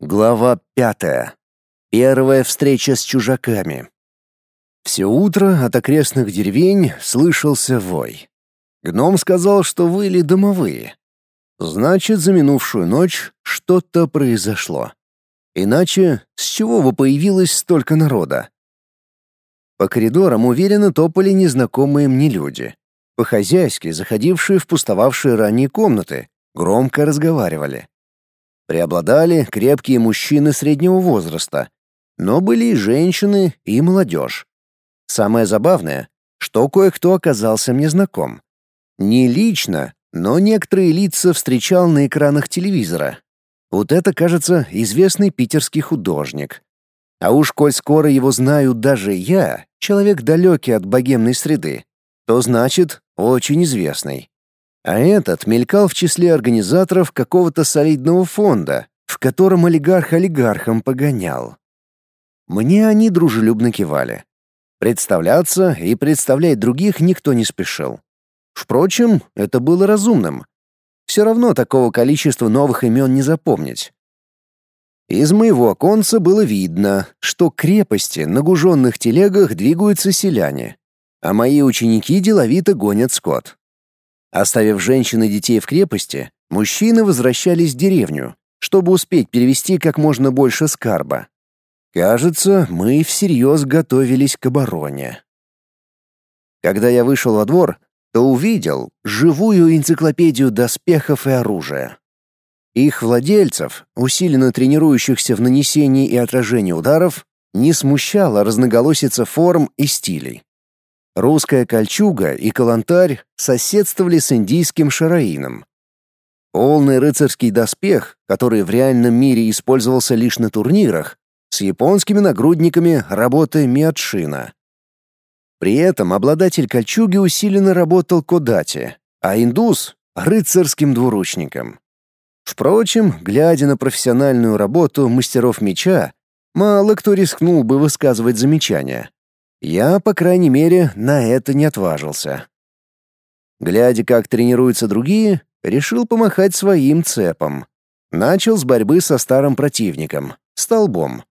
Глава пятая. Первая встреча с чужаками. Все утро от окрестных деревень слышался вой. Гном сказал, что выли домовые. Значит, за минувшую ночь что-то произошло. Иначе с чего бы появилось столько народа? По коридорам уверенно топали незнакомые мне люди. По-хозяйски заходившие в пустовавшие ранее комнаты, громко разговаривали. Преобладали крепкие мужчины среднего возраста, но были и женщины, и молодежь. Самое забавное, что кое-кто оказался мне знаком. Не лично, но некоторые лица встречал на экранах телевизора. Вот это, кажется, известный питерский художник. А уж коль скоро его знаю даже я, человек далекий от богемной среды, то значит, очень известный. А этот мелькал в числе организаторов какого-то солидного фонда, в котором олигарх олигархом погонял. Мне они дружелюбно кивали. Представляться и представлять других никто не спешил. Впрочем, это было разумным. Все равно такого количества новых имен не запомнить. Из моего оконца было видно, что крепости на гуженных телегах двигаются селяне, а мои ученики деловито гонят скот. Оставив женщин и детей в крепости, мужчины возвращались в деревню, чтобы успеть перевести как можно больше скарба. Кажется, мы всерьез готовились к обороне. Когда я вышел во двор, то увидел живую энциклопедию доспехов и оружия. Их владельцев, усиленно тренирующихся в нанесении и отражении ударов, не смущала разноголосица форм и стилей. Русская кольчуга и калантарь соседствовали с индийским шараином. Полный рыцарский доспех, который в реальном мире использовался лишь на турнирах, с японскими нагрудниками работы Миатшина. При этом обладатель кольчуги усиленно работал кодати, а индус — рыцарским двуручником. Впрочем, глядя на профессиональную работу мастеров меча, мало кто рискнул бы высказывать замечания. Я, по крайней мере, на это не отважился. Глядя, как тренируются другие, решил помахать своим цепом. Начал с борьбы со старым противником — столбом.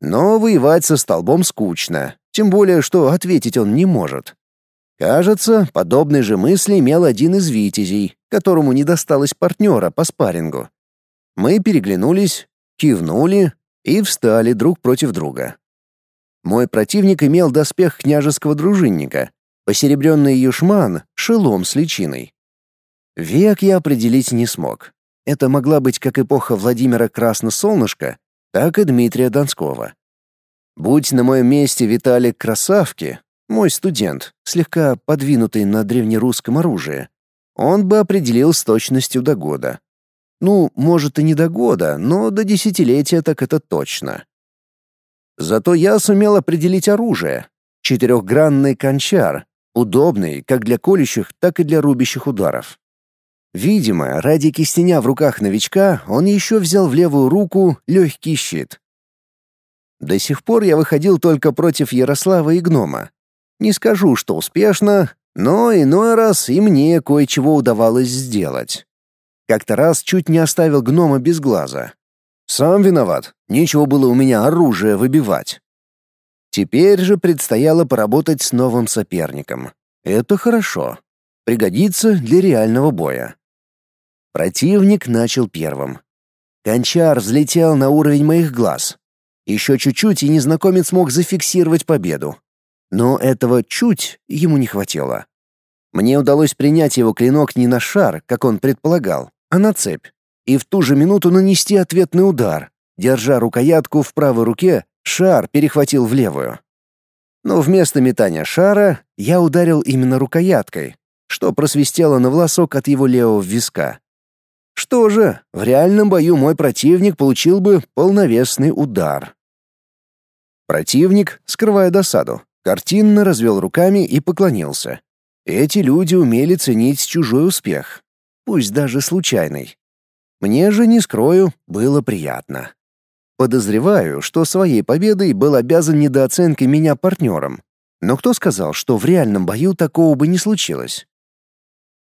Но воевать со столбом скучно, тем более, что ответить он не может. Кажется, подобные же мысли имел один из витязей, которому не досталось партнера по спаррингу. Мы переглянулись, кивнули и встали друг против друга. Мой противник имел доспех княжеского дружинника, посеребренный юшман, шелом с личиной. Век я определить не смог. Это могла быть как эпоха Владимира Красносолнышка, так и Дмитрия Донского. Будь на моем месте Виталик Красавки, мой студент, слегка подвинутый на древнерусском оружии, он бы определил с точностью до года. Ну, может и не до года, но до десятилетия так это точно. Зато я сумел определить оружие. Четырехгранный кончар, удобный как для колющих, так и для рубящих ударов. Видимо, ради кистеня в руках новичка он еще взял в левую руку легкий щит. До сих пор я выходил только против Ярослава и гнома. Не скажу, что успешно, но иной раз и мне кое-чего удавалось сделать. Как-то раз чуть не оставил гнома без глаза. Сам виноват, нечего было у меня оружие выбивать. Теперь же предстояло поработать с новым соперником. Это хорошо. Пригодится для реального боя. Противник начал первым. Кончар взлетел на уровень моих глаз. Еще чуть-чуть, и незнакомец мог зафиксировать победу. Но этого чуть ему не хватило. Мне удалось принять его клинок не на шар, как он предполагал, а на цепь и в ту же минуту нанести ответный удар. Держа рукоятку в правой руке, шар перехватил в левую. Но вместо метания шара я ударил именно рукояткой, что просвистело на волосок от его левого виска. Что же, в реальном бою мой противник получил бы полновесный удар. Противник, скрывая досаду, картинно развел руками и поклонился. Эти люди умели ценить чужой успех, пусть даже случайный. Мне же, не скрою, было приятно. Подозреваю, что своей победой был обязан недооценкой меня партнером. Но кто сказал, что в реальном бою такого бы не случилось?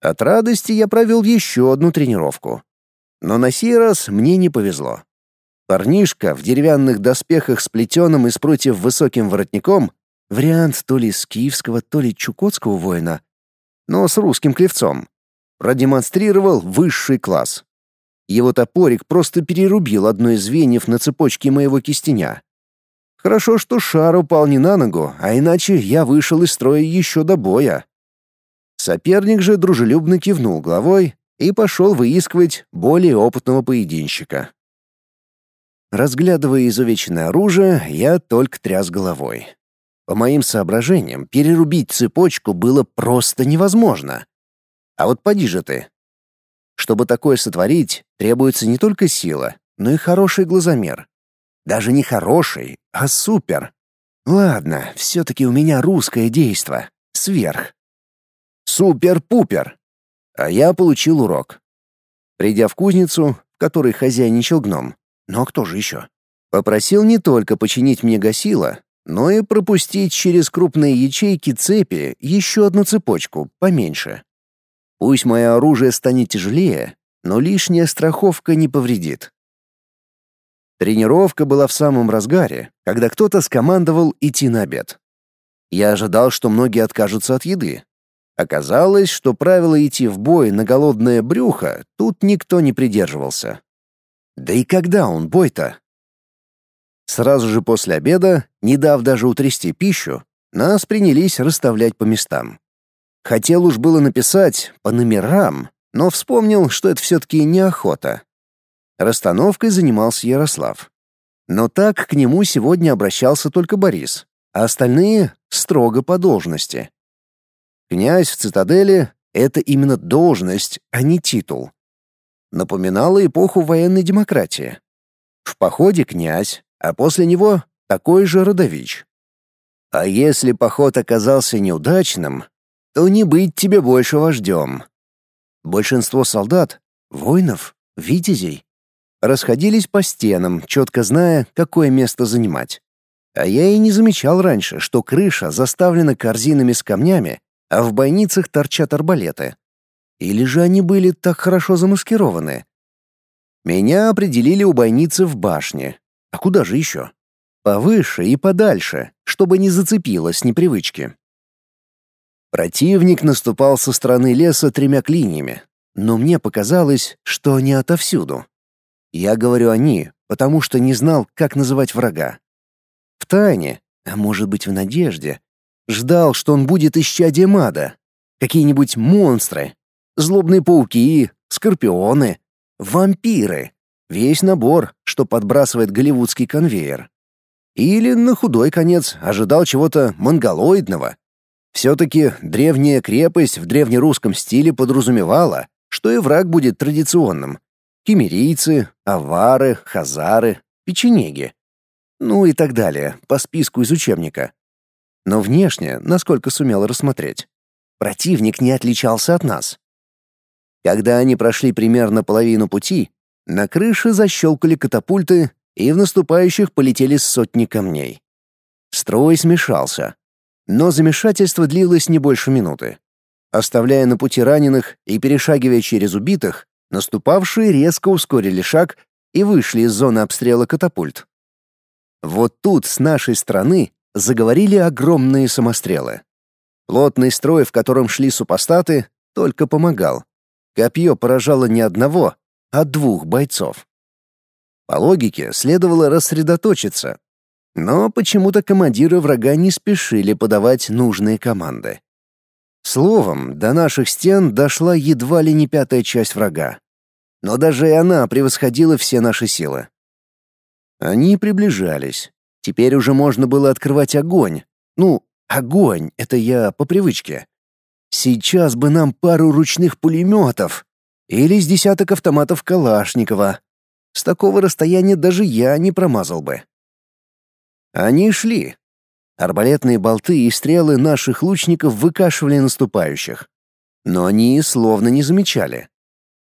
От радости я провел еще одну тренировку. Но на сей раз мне не повезло. Парнишка в деревянных доспехах с плетеным из прутьев высоким воротником, вариант то ли скифского, то ли чукотского воина, но с русским клевцом, продемонстрировал высший класс. Его топорик просто перерубил одно из звеньев на цепочке моего кистеня. Хорошо, что шар упал не на ногу, а иначе я вышел из строя еще до боя. Соперник же дружелюбно кивнул головой и пошел выискивать более опытного поединщика. Разглядывая изувеченное оружие, я только тряс головой. По моим соображениям, перерубить цепочку было просто невозможно. А вот поди же ты. Чтобы такое сотворить, требуется не только сила, но и хороший глазомер. Даже не хороший, а супер. Ладно, все-таки у меня русское действо. Сверх. Супер-пупер. А я получил урок. Придя в кузницу, в которой хозяйничал гном, но кто же еще? Попросил не только починить мне гасило, но и пропустить через крупные ячейки цепи еще одну цепочку, поменьше. Пусть мое оружие станет тяжелее, но лишняя страховка не повредит. Тренировка была в самом разгаре, когда кто-то скомандовал идти на обед. Я ожидал, что многие откажутся от еды. Оказалось, что правило идти в бой на голодное брюхо тут никто не придерживался. Да и когда он бой-то? Сразу же после обеда, не дав даже утрясти пищу, нас принялись расставлять по местам. Хотел уж было написать по номерам, но вспомнил, что это все-таки неохота. Расстановкой занимался Ярослав. Но так к нему сегодня обращался только Борис, а остальные — строго по должности. Князь в цитадели — это именно должность, а не титул. Напоминало эпоху военной демократии. В походе князь, а после него такой же родович. А если поход оказался неудачным, то не быть тебе больше вождем. Большинство солдат, воинов, витязей, расходились по стенам, четко зная, какое место занимать. А я и не замечал раньше, что крыша заставлена корзинами с камнями, а в бойницах торчат арбалеты. Или же они были так хорошо замаскированы? Меня определили у бойницы в башне, а куда же еще? Повыше и подальше, чтобы не зацепило непривычки. Противник наступал со стороны леса тремя клиньями, но мне показалось, что они отовсюду. Я говорю «они», потому что не знал, как называть врага. В тайне, а может быть в надежде, ждал, что он будет исчадием ада. Какие-нибудь монстры, злобные пауки, скорпионы, вампиры. Весь набор, что подбрасывает голливудский конвейер. Или, на худой конец, ожидал чего-то монголоидного. Все-таки древняя крепость в древнерусском стиле подразумевала, что и враг будет традиционным. Кемерийцы, авары, хазары, печенеги. Ну и так далее, по списку из учебника. Но внешне, насколько сумел рассмотреть, противник не отличался от нас. Когда они прошли примерно половину пути, на крыше защелкали катапульты, и в наступающих полетели сотни камней. Строй смешался. Но замешательство длилось не больше минуты. Оставляя на пути раненых и перешагивая через убитых, наступавшие резко ускорили шаг и вышли из зоны обстрела катапульт. Вот тут с нашей стороны заговорили огромные самострелы. Плотный строй, в котором шли супостаты, только помогал. Копье поражало не одного, от двух бойцов. По логике, следовало рассредоточиться. Но почему-то командиры врага не спешили подавать нужные команды. Словом, до наших стен дошла едва ли не пятая часть врага. Но даже и она превосходила все наши силы. Они приближались. Теперь уже можно было открывать огонь. Ну, огонь — это я по привычке. Сейчас бы нам пару ручных пулеметов. Или с десяток автоматов Калашникова. С такого расстояния даже я не промазал бы. Они шли. Арбалетные болты и стрелы наших лучников выкашивали наступающих. Но они словно не замечали.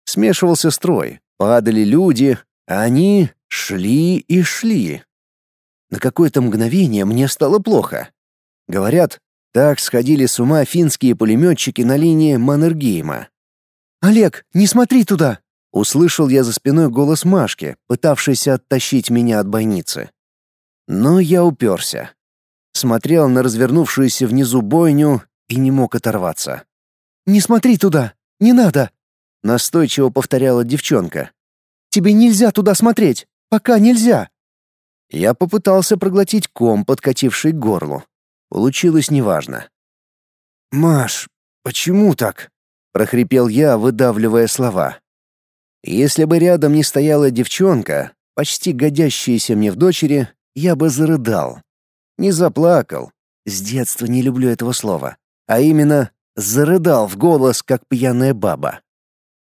Смешивался строй, падали люди, а они шли и шли. На какое-то мгновение мне стало плохо. Говорят, так сходили с ума финские пулеметчики на линии Маннергейма. «Олег, не смотри туда!» Услышал я за спиной голос Машки, пытавшейся оттащить меня от бойницы. Но я уперся. Смотрел на развернувшуюся внизу бойню и не мог оторваться. «Не смотри туда! Не надо!» — настойчиво повторяла девчонка. «Тебе нельзя туда смотреть! Пока нельзя!» Я попытался проглотить ком, подкативший к горлу. Получилось неважно. «Маш, почему так?» — прохрипел я, выдавливая слова. Если бы рядом не стояла девчонка, почти годящаяся мне в дочери, я бы зарыдал. Не заплакал. С детства не люблю этого слова. А именно, зарыдал в голос, как пьяная баба.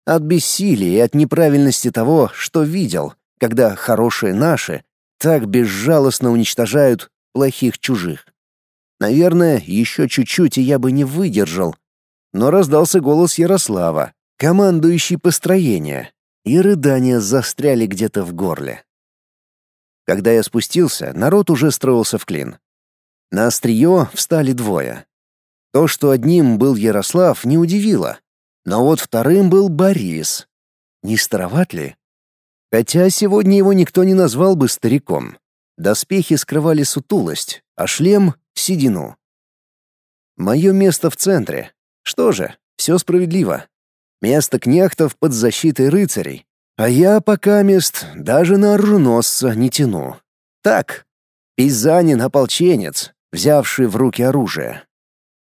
От бессилия и от неправильности того, что видел, когда хорошие наши так безжалостно уничтожают плохих чужих. Наверное, еще чуть-чуть, и я бы не выдержал. Но раздался голос Ярослава, командующий построение, и рыдания застряли где-то в горле. Когда я спустился, народ уже строился в клин. На острие встали двое. То, что одним был Ярослав, не удивило. Но вот вторым был Борис. Не староват ли? Хотя сегодня его никто не назвал бы стариком. Доспехи скрывали сутулость, а шлем — седину. Мое место в центре. Что же, все справедливо. Место кнехтов под защитой рыцарей. А я пока мест даже на оруженосца не тяну. Так, пизанин-ополченец, взявший в руки оружие.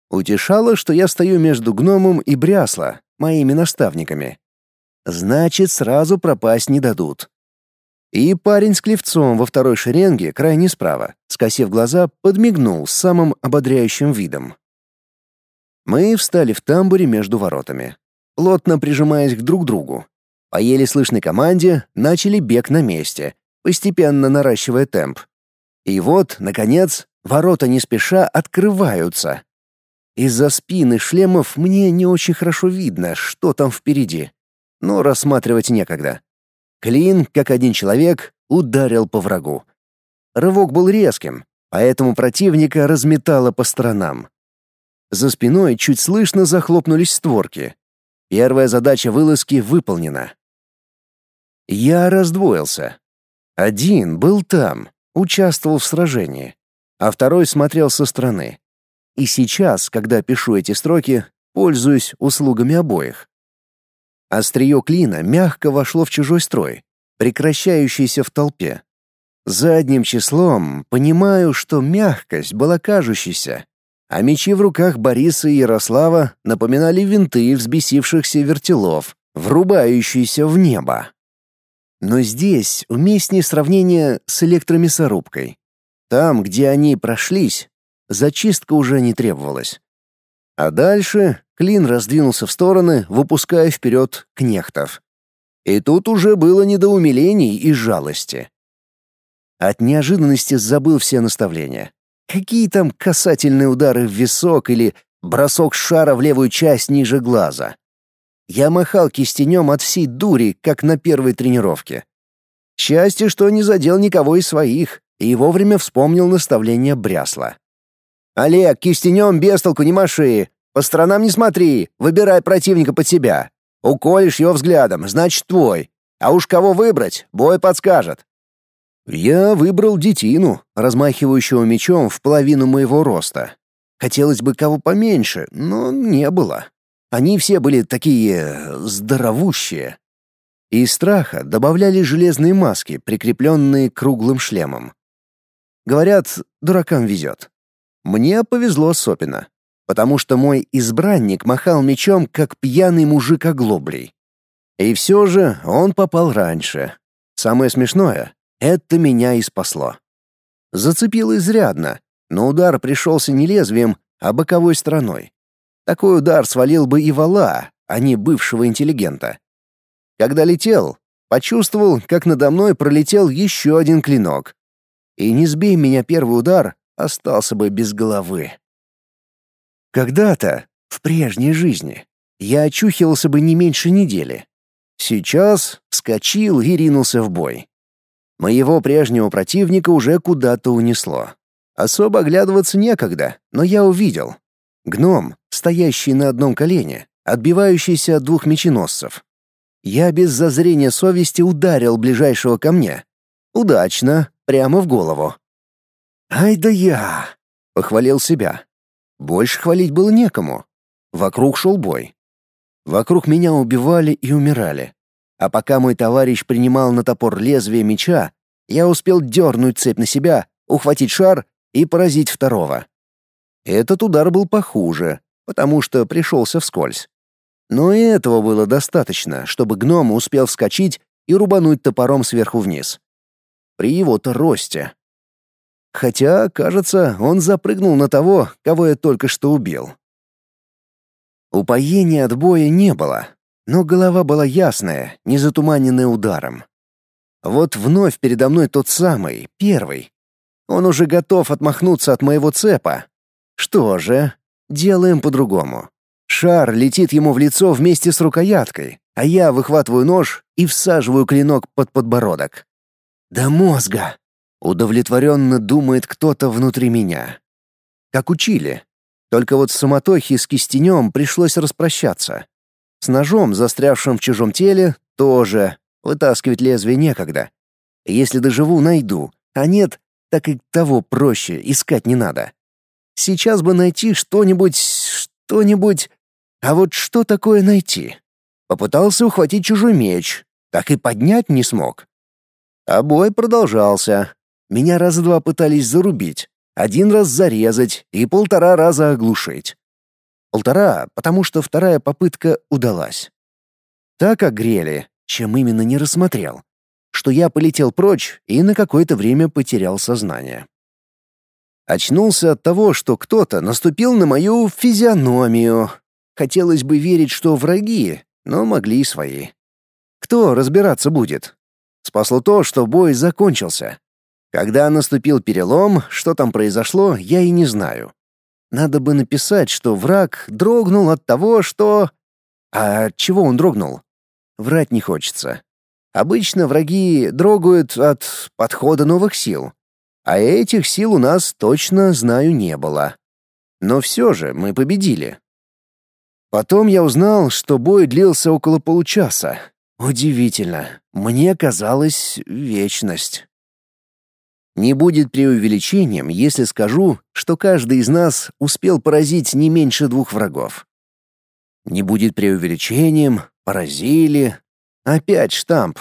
Утешало, что я стою между гномом и брясло, моими наставниками. Значит, сразу пропасть не дадут. И парень с клевцом во второй шеренге, крайне справа, скосив глаза, подмигнул с самым ободряющим видом. Мы встали в тамбуре между воротами плотно прижимаясь к друг другу. По еле слышной команде начали бег на месте, постепенно наращивая темп. И вот, наконец, ворота не спеша открываются. Из-за спины шлемов мне не очень хорошо видно, что там впереди. Но рассматривать некогда. Клин, как один человек, ударил по врагу. Рывок был резким, поэтому противника разметало по сторонам. За спиной чуть слышно захлопнулись створки, Первая задача вылазки выполнена. Я раздвоился. Один был там, участвовал в сражении, а второй смотрел со стороны. И сейчас, когда пишу эти строки, пользуюсь услугами обоих. Острие клина мягко вошло в чужой строй, прекращающийся в толпе. Задним числом понимаю, что мягкость была кажущейся, а мечи в руках Бориса и Ярослава напоминали винты взбесившихся вертелов, врубающиеся в небо. Но здесь уместнее сравнение с электромясорубкой. Там, где они прошлись, зачистка уже не требовалась. А дальше клин раздвинулся в стороны, выпуская вперед кнехтов. И тут уже было не и жалости. От неожиданности забыл все наставления. Какие там касательные удары в висок или бросок шара в левую часть ниже глаза? Я махал кистенем от всей дури, как на первой тренировке. Счастье, что не задел никого из своих, и вовремя вспомнил наставление Брясла. «Олег, кистенем без толку не маши, по сторонам не смотри, выбирай противника под себя. Уколешь его взглядом, значит твой. А уж кого выбрать, бой подскажет. Я выбрал детину, размахивающего мечом в половину моего роста. Хотелось бы кого поменьше, но не было. Они все были такие здоровущие. Из страха добавляли железные маски, прикрепленные круглым шлемом. Говорят, дуракам везет. Мне повезло особенно, потому что мой избранник махал мечом, как пьяный мужик оглоблей. И все же он попал раньше. Самое смешное, это меня и спасло. Зацепило изрядно, но удар пришелся не лезвием, а боковой стороной. Такой удар свалил бы и вала, а не бывшего интеллигента. Когда летел, почувствовал, как надо мной пролетел еще один клинок. И не сбей меня первый удар, остался бы без головы. Когда-то, в прежней жизни, я очухивался бы не меньше недели. Сейчас вскочил и ринулся в бой. Моего прежнего противника уже куда-то унесло. Особо оглядываться некогда, но я увидел. Гном, стоящий на одном колене, отбивающийся от двух меченосцев. Я без зазрения совести ударил ближайшего ко мне. Удачно, прямо в голову. «Ай да я!» — похвалил себя. Больше хвалить было некому. Вокруг шел бой. Вокруг меня убивали и умирали. А пока мой товарищ принимал на топор лезвие меча, я успел дернуть цепь на себя, ухватить шар и поразить второго. Этот удар был похуже, потому что пришелся вскользь. Но и этого было достаточно, чтобы гном успел вскочить и рубануть топором сверху вниз. При его-то росте. Хотя, кажется, он запрыгнул на того, кого я только что убил. Упоения от боя не было, но голова была ясная, не затуманенная ударом. Вот вновь передо мной тот самый, первый. Он уже готов отмахнуться от моего цепа. Что же, делаем по-другому. Шар летит ему в лицо вместе с рукояткой, а я выхватываю нож и всаживаю клинок под подбородок. До мозга. Удовлетворенно думает кто-то внутри меня. Как учили. Только вот с суматохи с кистенем пришлось распрощаться. С ножом, застрявшим в чужом теле, тоже. Вытаскивать лезвие некогда. Если доживу, найду. А нет, так и того проще, искать не надо. Сейчас бы найти что-нибудь... что-нибудь... А вот что такое найти? Попытался ухватить чужой меч, так и поднять не смог. А бой продолжался. Меня раз два пытались зарубить, один раз зарезать и полтора раза оглушить. Полтора, потому что вторая попытка удалась. Так огрели, чем именно не рассмотрел, что я полетел прочь и на какое-то время потерял сознание. Очнулся от того, что кто-то наступил на мою физиономию. Хотелось бы верить, что враги, но могли и свои. Кто разбираться будет? Спасло то, что бой закончился. Когда наступил перелом, что там произошло, я и не знаю. Надо бы написать, что враг дрогнул от того, что... А от чего он дрогнул? Врать не хочется. Обычно враги дрогают от подхода новых сил. А этих сил у нас точно, знаю, не было. Но все же мы победили. Потом я узнал, что бой длился около получаса. Удивительно. Мне казалось вечность. Не будет преувеличением, если скажу, что каждый из нас успел поразить не меньше двух врагов. Не будет преувеличением, поразили. Опять штамп.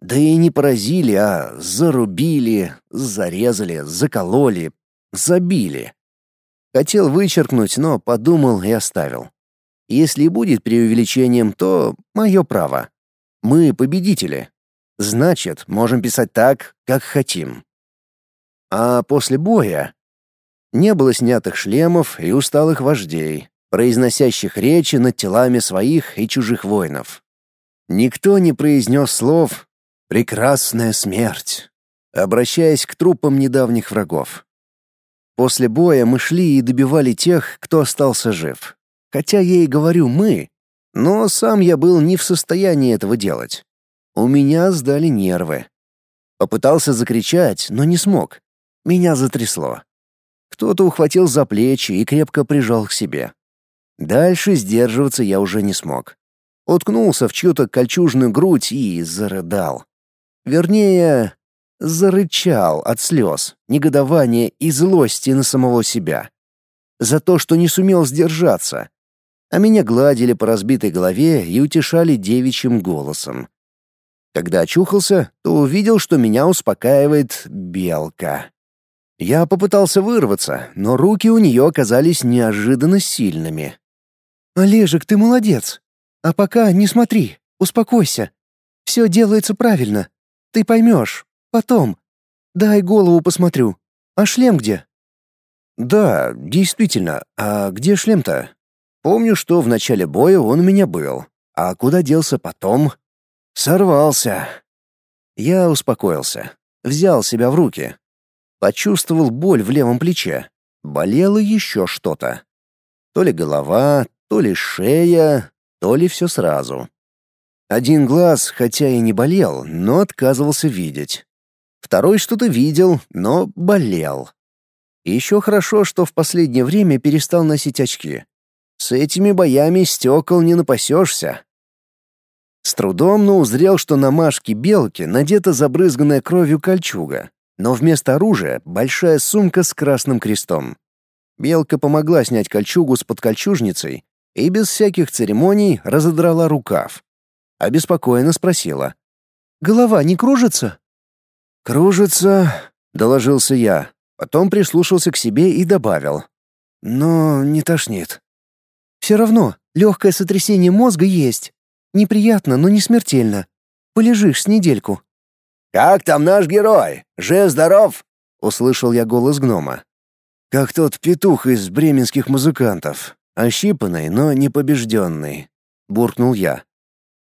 Да и не поразили, а зарубили, зарезали, закололи, забили. Хотел вычеркнуть, но подумал и оставил. Если будет преувеличением, то мое право. Мы победители. Значит, можем писать так, как хотим. А после боя не было снятых шлемов и усталых вождей, произносящих речи над телами своих и чужих воинов. Никто не произнес слов «прекрасная смерть», обращаясь к трупам недавних врагов. После боя мы шли и добивали тех, кто остался жив. Хотя я и говорю «мы», но сам я был не в состоянии этого делать. У меня сдали нервы. Попытался закричать, но не смог. Меня затрясло. Кто-то ухватил за плечи и крепко прижал к себе. Дальше сдерживаться я уже не смог. Уткнулся в чью-то кольчужную грудь и зарыдал. Вернее, зарычал от слез, негодования и злости на самого себя. За то, что не сумел сдержаться. А меня гладили по разбитой голове и утешали девичьим голосом. Когда очухался, то увидел, что меня успокаивает белка. Я попытался вырваться, но руки у нее оказались неожиданно сильными. «Олежек, ты молодец. А пока не смотри, успокойся. Все делается правильно. Ты поймешь. Потом. Дай голову посмотрю. А шлем где?» «Да, действительно. А где шлем-то? Помню, что в начале боя он у меня был. А куда делся потом?» «Сорвался». Я успокоился. Взял себя в руки. Почувствовал боль в левом плече. Болело еще что-то. То ли голова, то ли шея, то ли все сразу. Один глаз, хотя и не болел, но отказывался видеть. Второй что-то видел, но болел. еще хорошо, что в последнее время перестал носить очки. С этими боями стекол не напасешься. С трудом, но узрел, что на Машке белки надета забрызганная кровью кольчуга, но вместо оружия большая сумка с красным крестом. Белка помогла снять кольчугу с подкольчужницей и без всяких церемоний разодрала рукав. Обеспокоенно спросила. «Голова не кружится?» «Кружится», — доложился я, потом прислушался к себе и добавил. «Но не тошнит». «Все равно, легкое сотрясение мозга есть. Неприятно, но не смертельно. Полежишь с недельку». «Как там наш герой? Жив-здоров?» — услышал я голос гнома. «Как тот петух из бременских музыкантов. Ощипанный, но не побежденный», — буркнул я.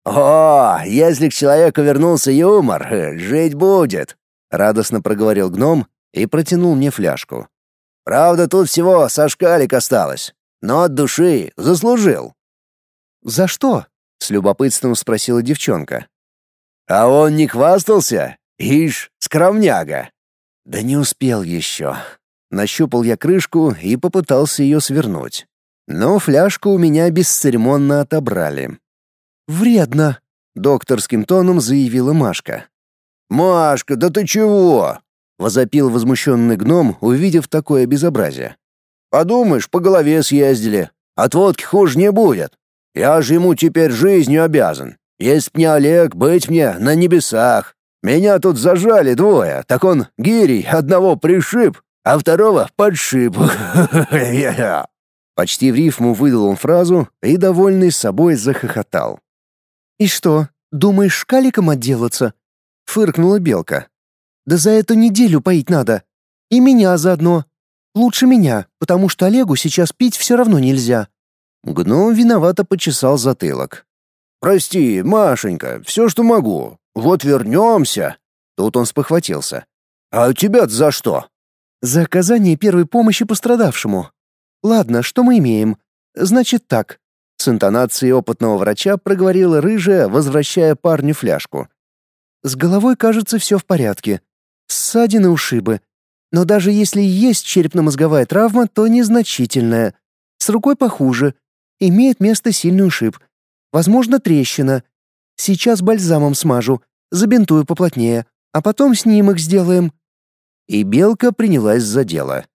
«О, если к человеку вернулся юмор, жить будет!» — радостно проговорил гном и протянул мне фляжку. «Правда, тут всего сошкалик осталось, но от души заслужил». «За что?» — с любопытством спросила девчонка. «А он не хвастался? Ишь, скромняга!» «Да не успел еще». Нащупал я крышку и попытался ее свернуть. Но фляжку у меня бесцеремонно отобрали. «Вредно», — докторским тоном заявила Машка. «Машка, да ты чего?» — возопил возмущенный гном, увидев такое безобразие. «Подумаешь, по голове съездили. От водки хуже не будет. Я же ему теперь жизнью обязан. Есть мне Олег, быть мне на небесах. Меня тут зажали двое, так он гирей одного пришиб, а второго подшиб. Почти в рифму выдал он фразу и, довольный собой, захохотал. «И что, думаешь, шкаликом отделаться?» — фыркнула Белка. «Да за эту неделю поить надо. И меня заодно. Лучше меня, потому что Олегу сейчас пить все равно нельзя». Гном виновато почесал затылок. «Прости, Машенька, все, что могу. Вот вернемся». Тут он спохватился. «А тебя за что?» «За оказание первой помощи пострадавшему. Ладно, что мы имеем? Значит так. С интонацией опытного врача проговорила рыжая, возвращая парню фляжку. С головой, кажется, все в порядке. Ссадины, ушибы. Но даже если есть черепно-мозговая травма, то незначительная. С рукой похуже. Имеет место сильный ушиб. Возможно, трещина. Сейчас бальзамом смажу, забинтую поплотнее, а потом снимок сделаем. И белка принялась за дело.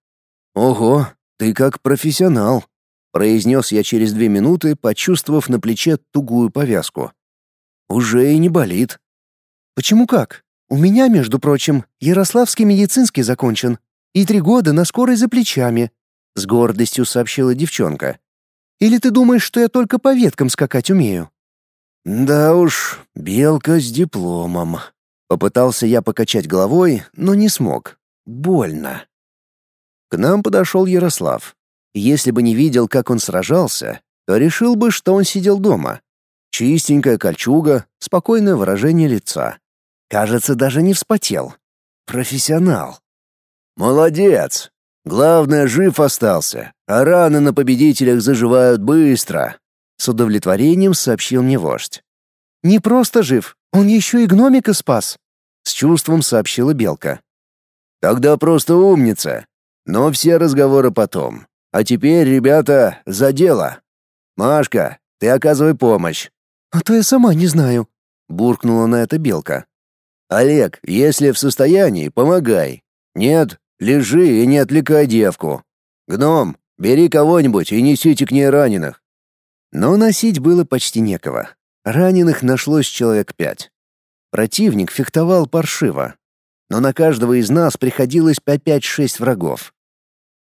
Ого, ты как профессионал произнес я через две минуты, почувствовав на плече тугую повязку. Уже и не болит. Почему как? У меня, между прочим, Ярославский медицинский закончен и три года на скорой за плечами, с гордостью сообщила девчонка. Или ты думаешь, что я только по веткам скакать умею? Да уж, белка с дипломом. Попытался я покачать головой, но не смог. Больно. К нам подошел Ярослав. Если бы не видел, как он сражался, то решил бы, что он сидел дома. Чистенькая кольчуга, спокойное выражение лица. Кажется, даже не вспотел. Профессионал. Молодец. Главное, жив остался, а раны на победителях заживают быстро. С удовлетворением сообщил мне вождь. Не просто жив, он еще и гномика спас. С чувством сообщила Белка. Тогда просто умница. Но все разговоры потом. А теперь, ребята, за дело. Машка, ты оказывай помощь. А то я сама не знаю, буркнула на это белка. Олег, если в состоянии, помогай. Нет, лежи и не отвлекай девку. Гном, бери кого-нибудь и несите к ней раненых. Но носить было почти некого. Раненых нашлось человек пять. Противник фехтовал паршиво, но на каждого из нас приходилось по пять-шесть врагов.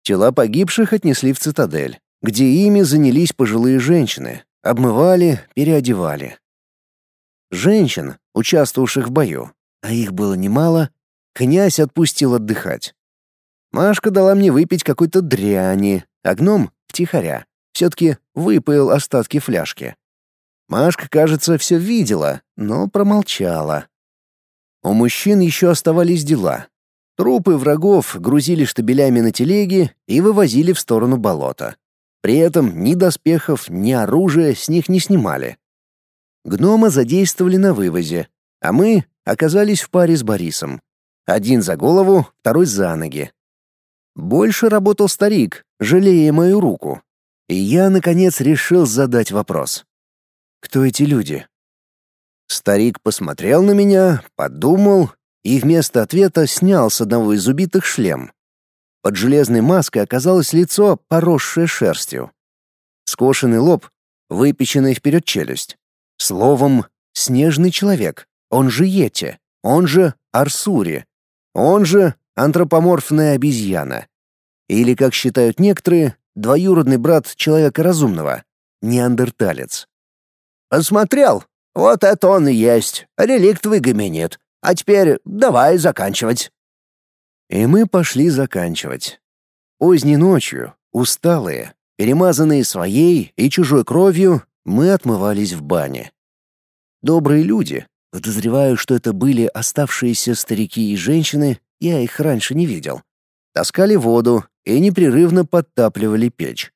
Тела погибших отнесли в цитадель, где ими занялись пожилые женщины, обмывали, переодевали. Женщин, участвовавших в бою, а их было немало, князь отпустил отдыхать. Машка дала мне выпить какой-то дряни, а гном — втихаря. Все-таки выпил остатки фляжки. Машка, кажется, все видела, но промолчала. У мужчин еще оставались дела, Трупы врагов грузили штабелями на телеги и вывозили в сторону болота. При этом ни доспехов, ни оружия с них не снимали. Гнома задействовали на вывозе, а мы оказались в паре с Борисом. Один за голову, второй за ноги. Больше работал старик, жалея мою руку. И я, наконец, решил задать вопрос. Кто эти люди? Старик посмотрел на меня, подумал и вместо ответа снял с одного из убитых шлем. Под железной маской оказалось лицо, поросшее шерстью. Скошенный лоб, выпеченная вперед челюсть. Словом, снежный человек, он же Йети, он же Арсури, он же антропоморфная обезьяна. Или, как считают некоторые, двоюродный брат человека разумного, неандерталец. «Посмотрел? Вот это он и есть. Реликт выгоменит. А теперь давай заканчивать». И мы пошли заканчивать. Поздней ночью, усталые, перемазанные своей и чужой кровью, мы отмывались в бане. Добрые люди, подозреваю, что это были оставшиеся старики и женщины, я их раньше не видел, таскали воду и непрерывно подтапливали печь.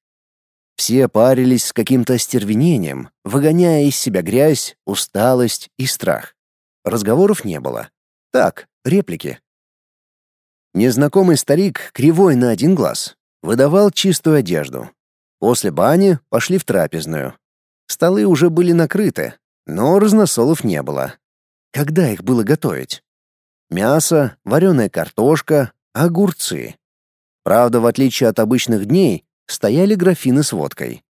Все парились с каким-то остервенением, выгоняя из себя грязь, усталость и страх. Разговоров не было. Так, реплики. Незнакомый старик, кривой на один глаз, выдавал чистую одежду. После бани пошли в трапезную. Столы уже были накрыты, но разносолов не было. Когда их было готовить? Мясо, вареная картошка, огурцы. Правда, в отличие от обычных дней, стояли графины с водкой.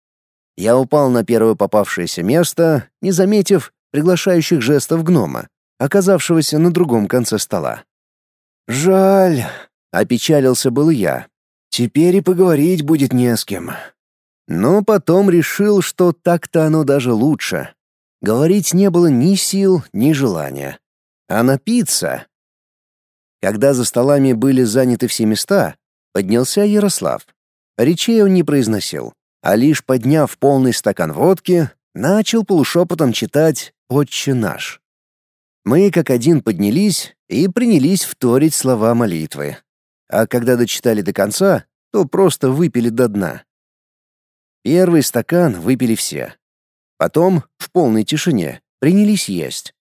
Я упал на первое попавшееся место, не заметив приглашающих жестов гнома, оказавшегося на другом конце стола. «Жаль», — опечалился был я. «Теперь и поговорить будет не с кем». Но потом решил, что так-то оно даже лучше. Говорить не было ни сил, ни желания. А напиться... Когда за столами были заняты все места, поднялся Ярослав. Речей он не произносил, а лишь подняв полный стакан водки, начал полушепотом читать «Отче наш». Мы как один поднялись и принялись вторить слова молитвы. А когда дочитали до конца, то просто выпили до дна. Первый стакан выпили все. Потом, в полной тишине, принялись есть.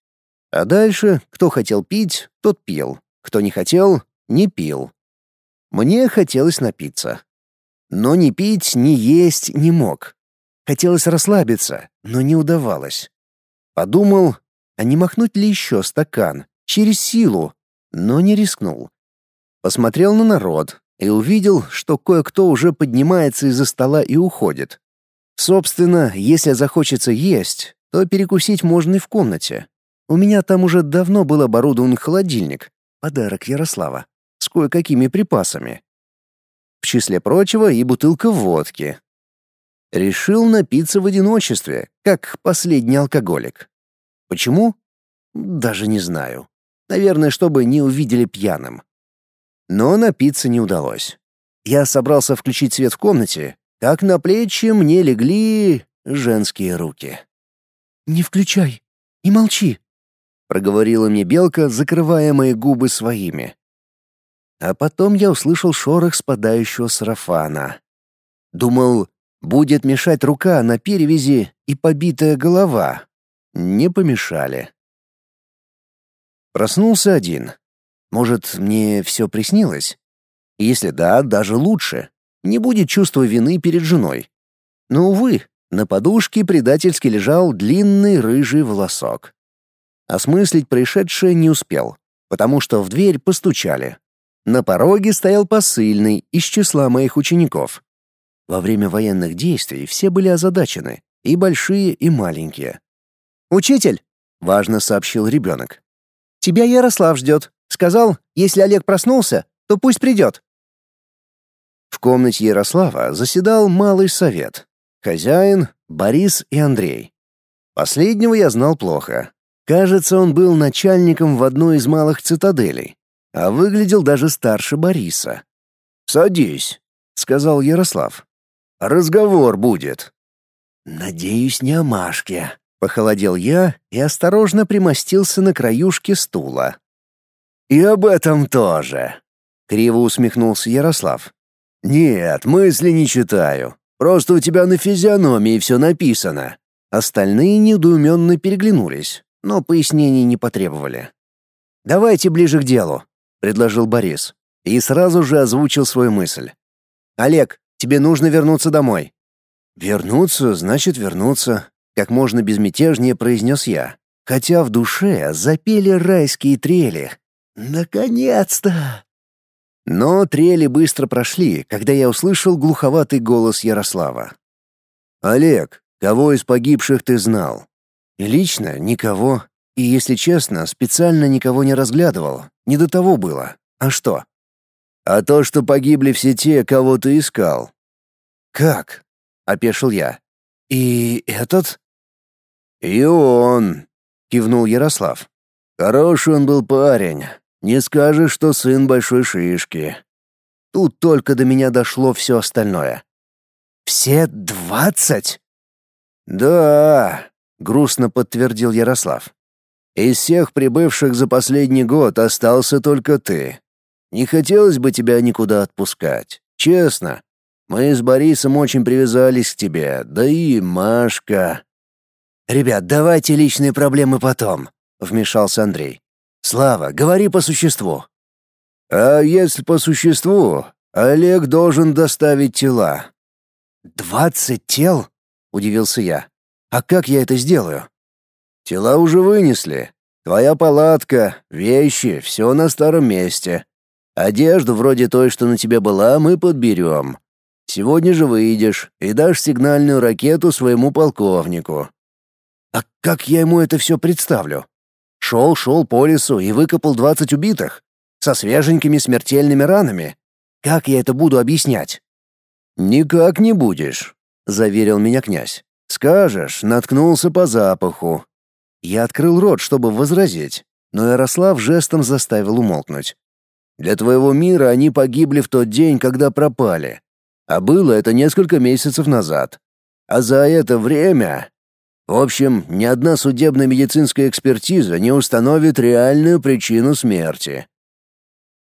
А дальше, кто хотел пить, тот пил, кто не хотел, не пил. Мне хотелось напиться. Но ни пить, ни есть не мог. Хотелось расслабиться, но не удавалось. Подумал, а не махнуть ли еще стакан, через силу, но не рискнул. Посмотрел на народ, и увидел, что кое-кто уже поднимается из-за стола и уходит. Собственно, если захочется есть, то перекусить можно и в комнате. У меня там уже давно был оборудован холодильник, подарок Ярослава, с кое-какими припасами. В числе прочего и бутылка водки. Решил напиться в одиночестве, как последний алкоголик. Почему? Даже не знаю. Наверное, чтобы не увидели пьяным. Но напиться не удалось. Я собрался включить свет в комнате, как на плечи мне легли женские руки. «Не включай и молчи», — проговорила мне белка, закрывая мои губы своими. А потом я услышал шорох спадающего сарафана. Думал, будет мешать рука на перевязи и побитая голова. Не помешали. Проснулся один. Может, мне все приснилось? Если да, даже лучше. Не будет чувства вины перед женой. Но, увы, на подушке предательски лежал длинный рыжий волосок. Осмыслить происшедшее не успел, потому что в дверь постучали. На пороге стоял посыльный из числа моих учеников. Во время военных действий все были озадачены, и большие, и маленькие. «Учитель!» — важно сообщил ребенок. «Тебя Ярослав ждет. Сказал, если Олег проснулся, то пусть придет». В комнате Ярослава заседал малый совет. Хозяин, Борис и Андрей. Последнего я знал плохо. Кажется, он был начальником в одной из малых цитаделей, а выглядел даже старше Бориса. «Садись», — сказал Ярослав. «Разговор будет». «Надеюсь, не о Машке», — похолодел я и осторожно примостился на краюшке стула. «И об этом тоже», — криво усмехнулся Ярослав. «Нет, мысли не читаю. Просто у тебя на физиономии все написано». Остальные недоуменно переглянулись, но пояснений не потребовали. «Давайте ближе к делу», — предложил Борис, и сразу же озвучил свою мысль. «Олег, тебе нужно вернуться домой». «Вернуться, значит вернуться», — как можно безмятежнее произнес я. хотя в душе запели райские трели. «Наконец-то!» Но трели быстро прошли, когда я услышал глуховатый голос Ярослава. «Олег, кого из погибших ты знал?» «Лично никого. И, если честно, специально никого не разглядывал. Не до того было. А что?» «А то, что погибли все те, кого ты искал». «Как?» — опешил я. «И этот?» «И он», — кивнул Ярослав. «Хороший он был парень. Не скажешь, что сын большой шишки. Тут только до меня дошло все остальное. Все двадцать? Да, грустно подтвердил Ярослав. Из всех прибывших за последний год остался только ты. Не хотелось бы тебя никуда отпускать, честно. Мы с Борисом очень привязались к тебе, да и Машка. Ребят, давайте личные проблемы потом, вмешался Андрей. Слава, говори по существу. А если по существу, Олег должен доставить тела. Двадцать тел? удивился я. А как я это сделаю? Тела уже вынесли. Твоя палатка, вещи, все на старом месте. Одежду вроде той, что на тебе была, мы подберем. Сегодня же выйдешь и дашь сигнальную ракету своему полковнику. А как я ему это все представлю? Шел-шел по лесу и выкопал двадцать убитых. Со свеженькими смертельными ранами. Как я это буду объяснять? «Никак не будешь», — заверил меня князь. «Скажешь, наткнулся по запаху». Я открыл рот, чтобы возразить, но Ярослав жестом заставил умолкнуть. «Для твоего мира они погибли в тот день, когда пропали. А было это несколько месяцев назад. А за это время в общем, ни одна судебно-медицинская экспертиза не установит реальную причину смерти.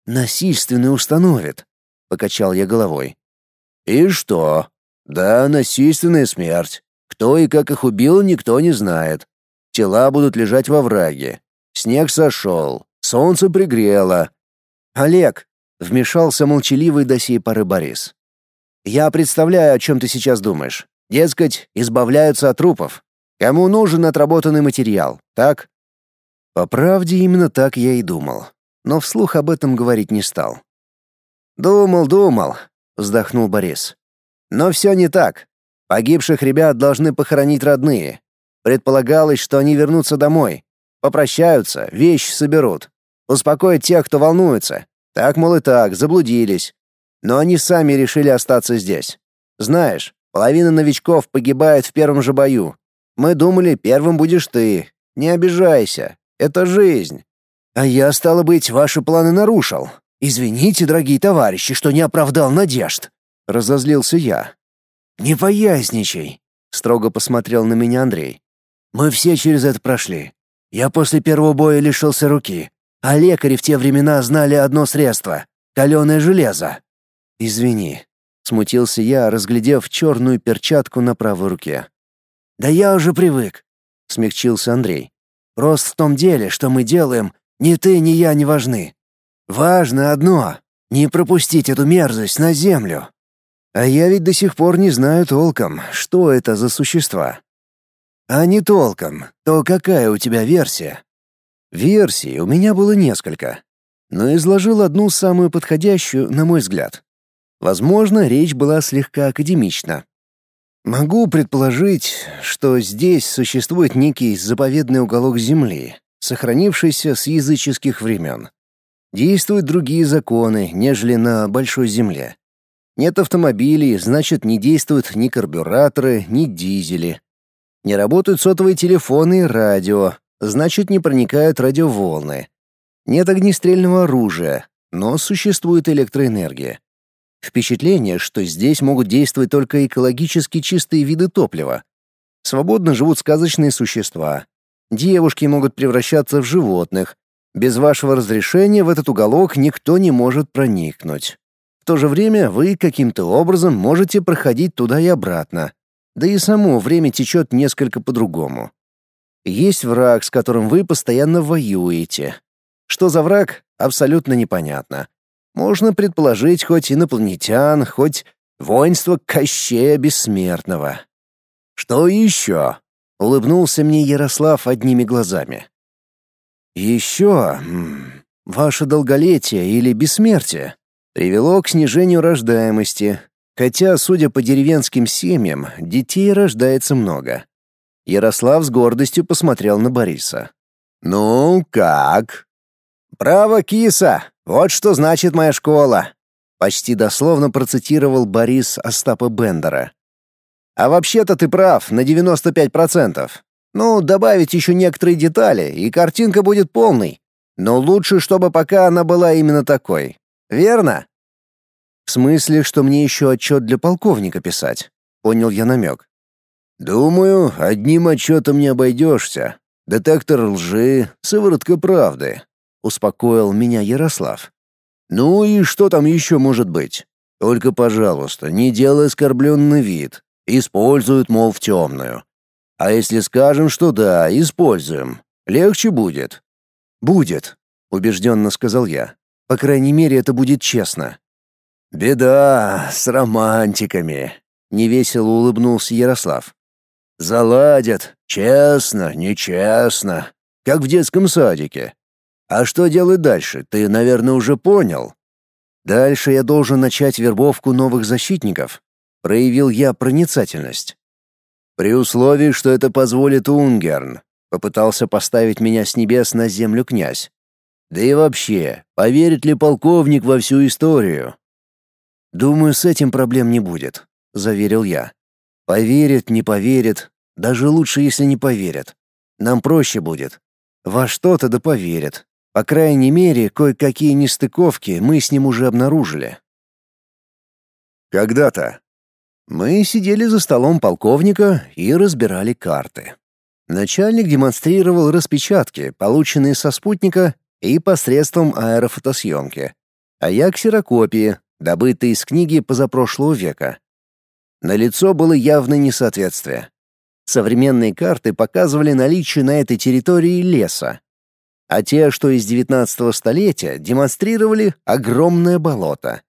Насильственно установит, покачал я головой. И что? Да, насильственная смерть. Кто и как их убил, никто не знает. Тела будут лежать во враге. Снег сошел, солнце пригрело. Олег, вмешался молчаливый до сей поры Борис. Я представляю, о чем ты сейчас думаешь. Дескать, избавляются от трупов. Кому нужен отработанный материал, так? По правде, именно так я и думал, но вслух об этом говорить не стал. Думал, думал, вздохнул Борис. Но все не так. Погибших ребят должны похоронить родные. Предполагалось, что они вернутся домой, попрощаются, вещи соберут, успокоят тех, кто волнуется. Так, мол, и так, заблудились. Но они сами решили остаться здесь. Знаешь, половина новичков погибает в первом же бою, мы думали, первым будешь ты. Не обижайся. Это жизнь. А я, стало быть, ваши планы нарушил. Извините, дорогие товарищи, что не оправдал надежд. Разозлился я. Не поясничай. Строго посмотрел на меня Андрей. Мы все через это прошли. Я после первого боя лишился руки, а лекари в те времена знали одно средство — каленое железо. Извини, смутился я, разглядев черную перчатку на правой руке. «Да я уже привык», — смягчился Андрей. «Просто в том деле, что мы делаем, ни ты, ни я не важны. Важно одно — не пропустить эту мерзость на землю. А я ведь до сих пор не знаю толком, что это за существа. А не толком, то какая у тебя версия?» Версий у меня было несколько, но изложил одну самую подходящую, на мой взгляд. Возможно, речь была слегка академична, Могу предположить, что здесь существует некий заповедный уголок Земли, сохранившийся с языческих времен. Действуют другие законы, нежели на Большой Земле. Нет автомобилей, значит, не действуют ни карбюраторы, ни дизели. Не работают сотовые телефоны и радио, значит, не проникают радиоволны. Нет огнестрельного оружия, но существует электроэнергия. Впечатление, что здесь могут действовать только экологически чистые виды топлива. Свободно живут сказочные существа. Девушки могут превращаться в животных. Без вашего разрешения в этот уголок никто не может проникнуть. В то же время вы каким-то образом можете проходить туда и обратно. Да и само время течет несколько по-другому. Есть враг, с которым вы постоянно воюете. Что за враг, абсолютно непонятно. Можно предположить хоть инопланетян, хоть воинство Кощея Бессмертного. «Что еще?» — Улыбнулся мне Ярослав одними глазами. Еще ваше долголетие или бессмертие привело к снижению рождаемости, хотя, судя по деревенским семьям, детей рождается много. Ярослав с гордостью посмотрел на Бориса. «Ну, как?» «Браво, киса! Вот что значит моя школа!» Почти дословно процитировал Борис Остапа Бендера. «А вообще-то ты прав на 95%. Ну, добавить еще некоторые детали, и картинка будет полной. Но лучше, чтобы пока она была именно такой. Верно?» «В смысле, что мне еще отчет для полковника писать?» — понял я намек. «Думаю, одним отчетом не обойдешься. Детектор лжи, сыворотка правды», — успокоил меня Ярослав. «Ну и что там еще может быть? Только, пожалуйста, не делай оскорбленный вид. Используют, мол, в темную. А если скажем, что да, используем, легче будет. Будет, убежденно сказал я. По крайней мере, это будет честно. Беда с романтиками, невесело улыбнулся Ярослав. Заладят, честно, нечестно, как в детском садике. А что делать дальше, ты, наверное, уже понял. Дальше я должен начать вербовку новых защитников. Проявил я проницательность. При условии, что это позволит Унгерн, попытался поставить меня с небес на землю князь. Да и вообще, поверит ли полковник во всю историю? Думаю, с этим проблем не будет, заверил я. Поверит, не поверит, даже лучше, если не поверит. Нам проще будет. Во что-то да поверит. По крайней мере, кое-какие нестыковки мы с ним уже обнаружили. Когда-то мы сидели за столом полковника и разбирали карты. Начальник демонстрировал распечатки, полученные со спутника и посредством аэрофотосъемки, а я ксерокопии, добытые из книги позапрошлого века. На лицо было явное несоответствие. Современные карты показывали наличие на этой территории леса, а те, что из XIX столетия, демонстрировали огромное болото.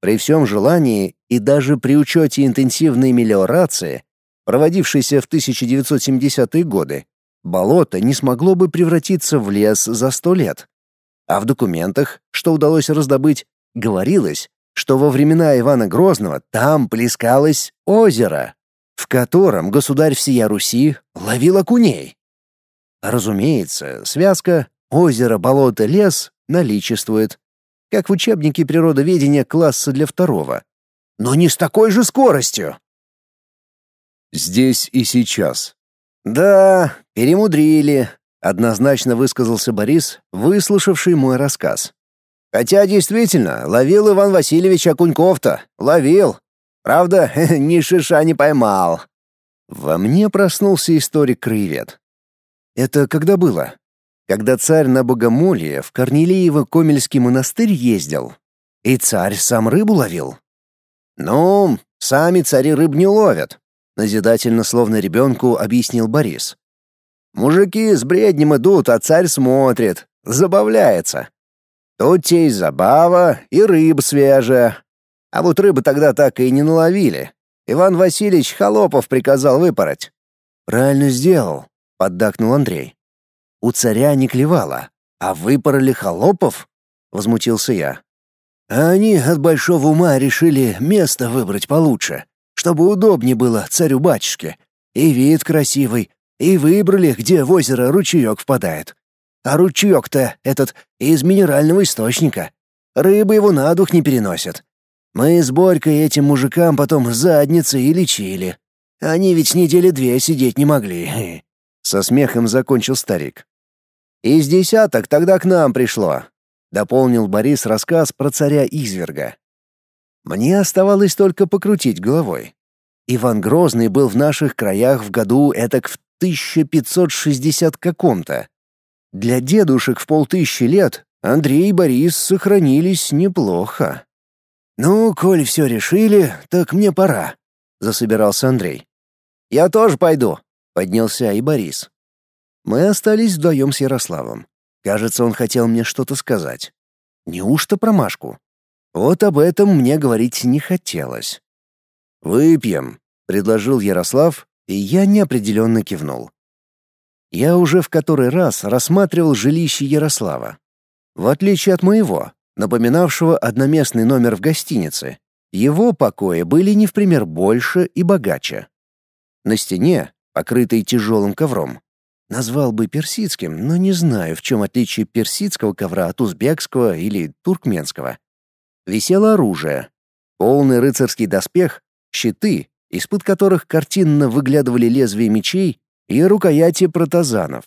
При всем желании и даже при учете интенсивной мелиорации, проводившейся в 1970-е годы, болото не смогло бы превратиться в лес за сто лет. А в документах, что удалось раздобыть, говорилось, что во времена Ивана Грозного там плескалось озеро, в котором государь всея Руси ловил окуней. Разумеется, связка озеро, болото, лес наличествует, как в учебнике природоведения класса для второго. Но не с такой же скоростью. Здесь и сейчас. Да, перемудрили, однозначно высказался Борис, выслушавший мой рассказ. Хотя действительно, ловил Иван Васильевич Окуньков-то, ловил. Правда, ни шиша не поймал. Во мне проснулся историк-краевед. Это когда было? когда царь на богомолье в Корнилиево-Комельский монастырь ездил, и царь сам рыбу ловил. «Ну, сами цари рыб не ловят», — назидательно, словно ребенку, объяснил Борис. «Мужики с бреднем идут, а царь смотрит, забавляется. Тут те и забава, и рыба свежая. А вот рыбы тогда так и не наловили. Иван Васильевич Холопов приказал выпороть». «Правильно сделал», — поддакнул Андрей. У царя не клевало, а выпороли холопов? Возмутился я. А они от большого ума решили место выбрать получше, чтобы удобнее было царю-батюшке. И вид красивый, и выбрали, где в озеро ручеек впадает. А ручеек-то этот из минерального источника. Рыбы его на дух не переносят. Мы с Борькой этим мужикам потом задницы и лечили. Они ведь недели две сидеть не могли. Со смехом закончил старик. «Из десяток тогда к нам пришло», — дополнил Борис рассказ про царя-изверга. Мне оставалось только покрутить головой. Иван Грозный был в наших краях в году этак в 1560 каком-то. Для дедушек в полтысячи лет Андрей и Борис сохранились неплохо. «Ну, коль все решили, так мне пора», — засобирался Андрей. «Я тоже пойду», Поднялся и Борис. Мы остались вдвоем с Ярославом. Кажется, он хотел мне что-то сказать. Неужто про Машку? Вот об этом мне говорить не хотелось. «Выпьем», — предложил Ярослав, и я неопределенно кивнул. Я уже в который раз рассматривал жилище Ярослава. В отличие от моего, напоминавшего одноместный номер в гостинице, его покои были не в пример больше и богаче. На стене, покрытой тяжелым ковром, назвал бы персидским, но не знаю, в чем отличие персидского ковра от узбекского или туркменского. Висело оружие, полный рыцарский доспех, щиты, из-под которых картинно выглядывали лезвия мечей и рукояти протазанов.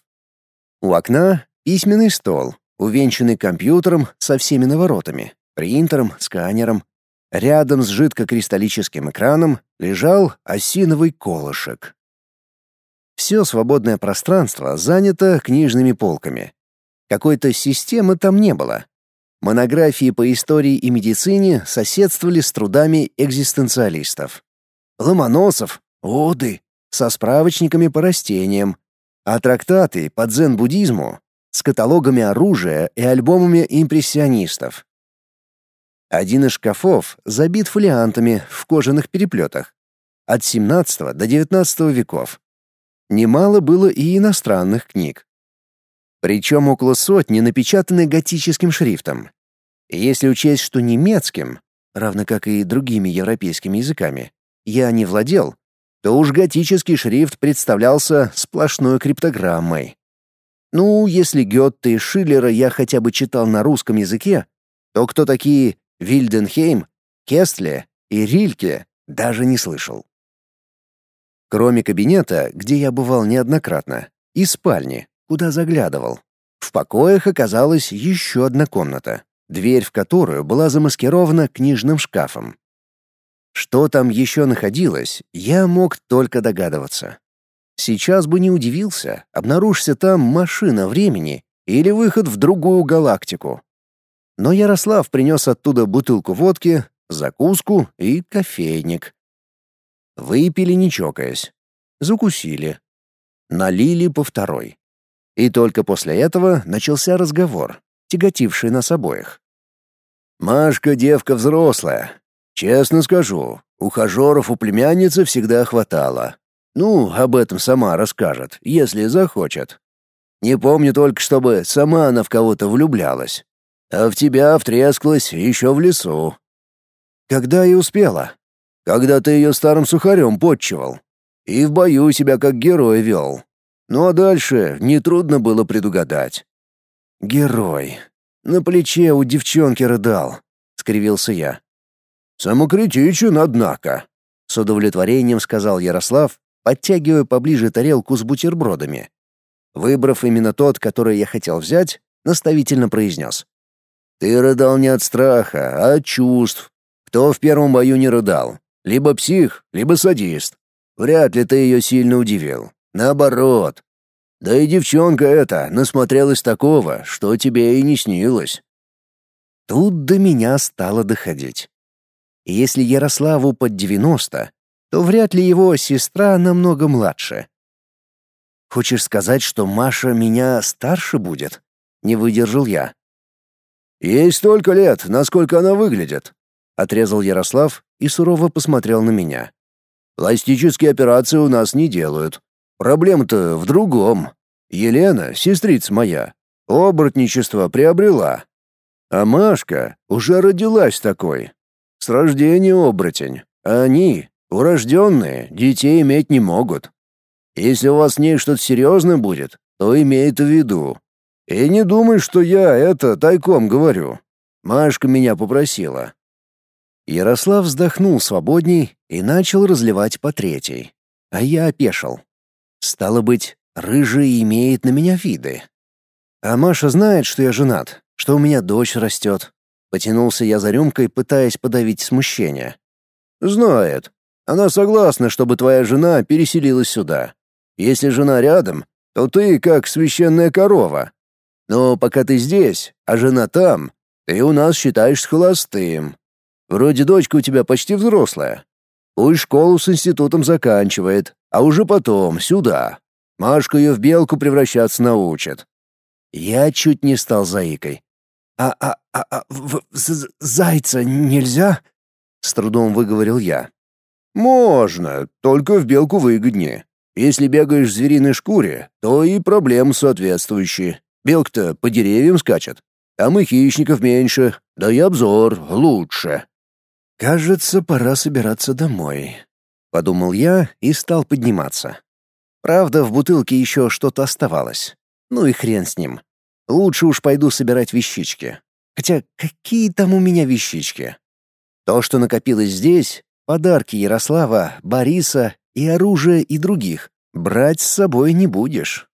У окна письменный стол, увенчанный компьютером со всеми наворотами, принтером, сканером. Рядом с жидкокристаллическим экраном лежал осиновый колышек. Все свободное пространство занято книжными полками. Какой-то системы там не было. Монографии по истории и медицине соседствовали с трудами экзистенциалистов. Ломоносов, оды, со справочниками по растениям, а трактаты по дзен-буддизму с каталогами оружия и альбомами импрессионистов. Один из шкафов забит фолиантами в кожаных переплетах от 17 до 19 веков. Немало было и иностранных книг. Причем около сотни напечатаны готическим шрифтом. Если учесть, что немецким, равно как и другими европейскими языками, я не владел, то уж готический шрифт представлялся сплошной криптограммой. Ну, если Гёте и Шиллера я хотя бы читал на русском языке, то кто такие Вильденхейм, Кестле и Рильке даже не слышал. Кроме кабинета, где я бывал неоднократно, и спальни, куда заглядывал, в покоях оказалась еще одна комната, дверь в которую была замаскирована книжным шкафом. Что там еще находилось, я мог только догадываться. Сейчас бы не удивился, обнаружься там машина времени или выход в другую галактику. Но Ярослав принес оттуда бутылку водки, закуску и кофейник. Выпили не чокаясь. Закусили. Налили по второй. И только после этого начался разговор, тяготивший нас обоих. «Машка девка взрослая, Честно скажу, ухажеров у племянницы всегда хватало. Ну, об этом сама расскажет, если захочет. Не помню только, чтобы сама она в кого-то влюблялась. А в тебя втрескалась еще в лесу. Когда и успела. Когда ты ее старым сухарем подчивал. И в бою себя как герой вел. Ну а дальше нетрудно было предугадать. Герой. На плече у девчонки рыдал, — скривился я. «Самокритичен, однако», — с удовлетворением сказал Ярослав, подтягивая поближе тарелку с бутербродами. Выбрав именно тот, который я хотел взять, наставительно произнес. «Ты рыдал не от страха, а от чувств. Кто в первом бою не рыдал? Либо псих, либо садист. Вряд ли ты ее сильно удивил. Наоборот. Да и девчонка эта насмотрелась такого, что тебе и не снилось». Тут до меня стало доходить. Если Ярославу под 90, то вряд ли его сестра намного младше. Хочешь сказать, что Маша меня старше будет? Не выдержал я. Ей столько лет, насколько она выглядит, отрезал Ярослав и сурово посмотрел на меня. Пластические операции у нас не делают. Проблема-то в другом. Елена, сестрица моя, оборотничество приобрела. А Машка уже родилась такой, с рождения оборотень. Они, урожденные, детей иметь не могут. Если у вас с ней что-то серьезное будет, то имей это в виду. И не думай, что я это тайком говорю. Машка меня попросила». Ярослав вздохнул свободней и начал разливать по третьей. А я опешил. Стало быть, рыжий имеет на меня виды. А Маша знает, что я женат, что у меня дочь растет, Потянулся я за рюмкой, пытаясь подавить смущение. «Знает. Она согласна, чтобы твоя жена переселилась сюда. Если жена рядом, то ты как священная корова. Но пока ты здесь, а жена там, ты у нас считаешься холостым. Вроде дочка у тебя почти взрослая. Пусть школу с институтом заканчивает, а уже потом сюда. Машка ее в белку превращаться научит». Я чуть не стал заикой. «А, а, а, а в, в, зайца нельзя?» — с трудом выговорил я. «Можно, только в белку выгоднее. Если бегаешь в звериной шкуре, то и проблемы соответствующие. Белка-то по деревьям скачет. Там и хищников меньше, да и обзор лучше. Кажется, пора собираться домой, подумал я и стал подниматься. Правда, в бутылке еще что-то оставалось. Ну и хрен с ним. Лучше уж пойду собирать вещички. Хотя какие там у меня вещички? То, что накопилось здесь, подарки Ярослава, Бориса и оружие и других, брать с собой не будешь.